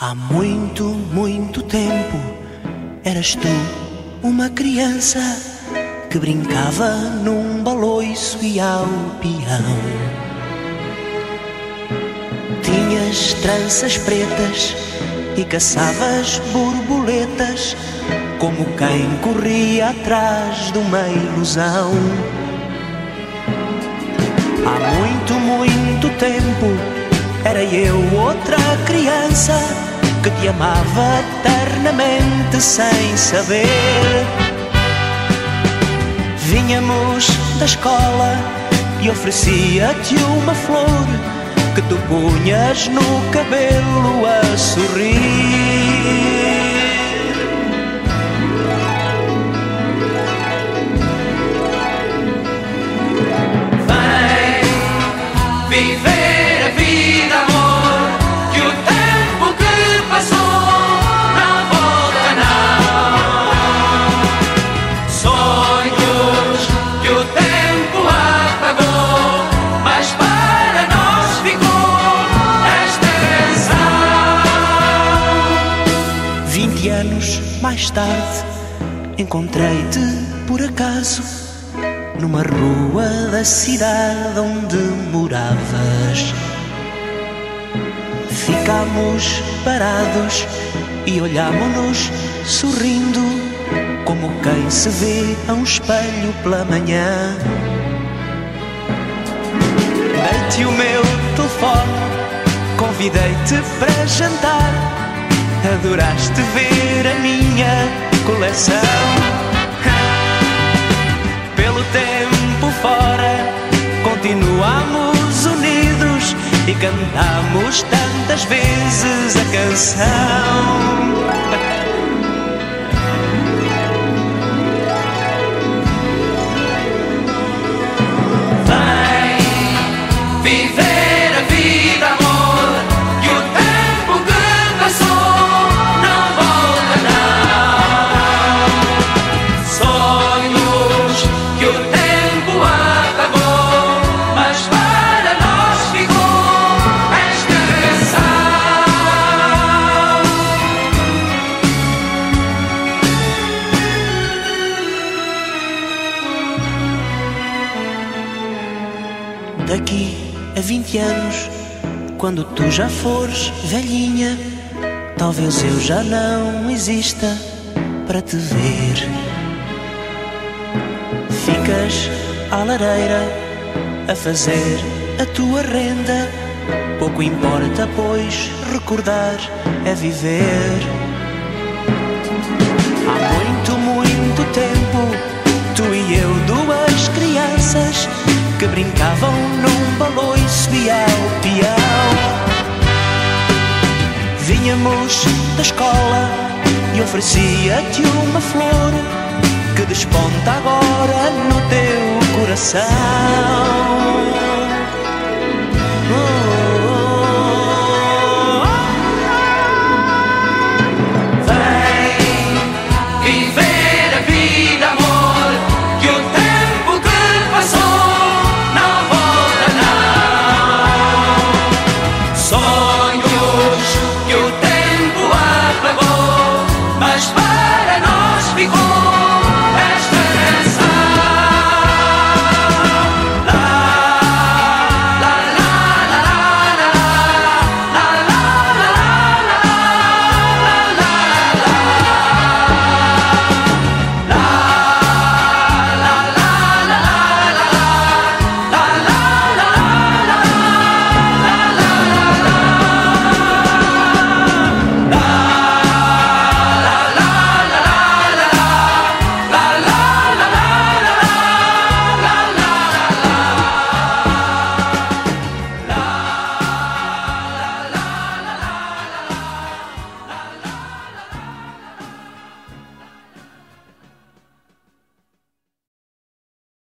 Há muito, muito tempo eras tu uma criança que brincava num baloiço e ao peão. Tinhas tranças pretas e caçavas borboletas como quem corria atrás de uma ilusão. Há muito, muito tempo era eu outra criança que te amava eternamente sem saber. Vinhamos da escola e oferecia-te uma flor que tu punhas no cabelo a sorrir. Mais tarde encontrei-te por acaso numa rua da cidade onde moravas. Ficámos parados e olhámonos sorrindo, como quem se vê a um espelho pela manhã. Dei-te o meu telefone, convidei-te para jantar. Adoraste ver a minha coleção pelo tempo fora, continuamos unidos e cantamos tantas vezes a canção. Daqui a 20 anos, quando tu já fores velhinha, talvez eu já não exista para te ver. Ficas à lareira a fazer a tua renda. Pouco importa, pois recordar é viver. Há muito, muito tempo, tu e eu, duas que brincavam num baloiço e ao peão. Vinhamos da escola e oferecia-te uma flor que desponta agora no teu coração.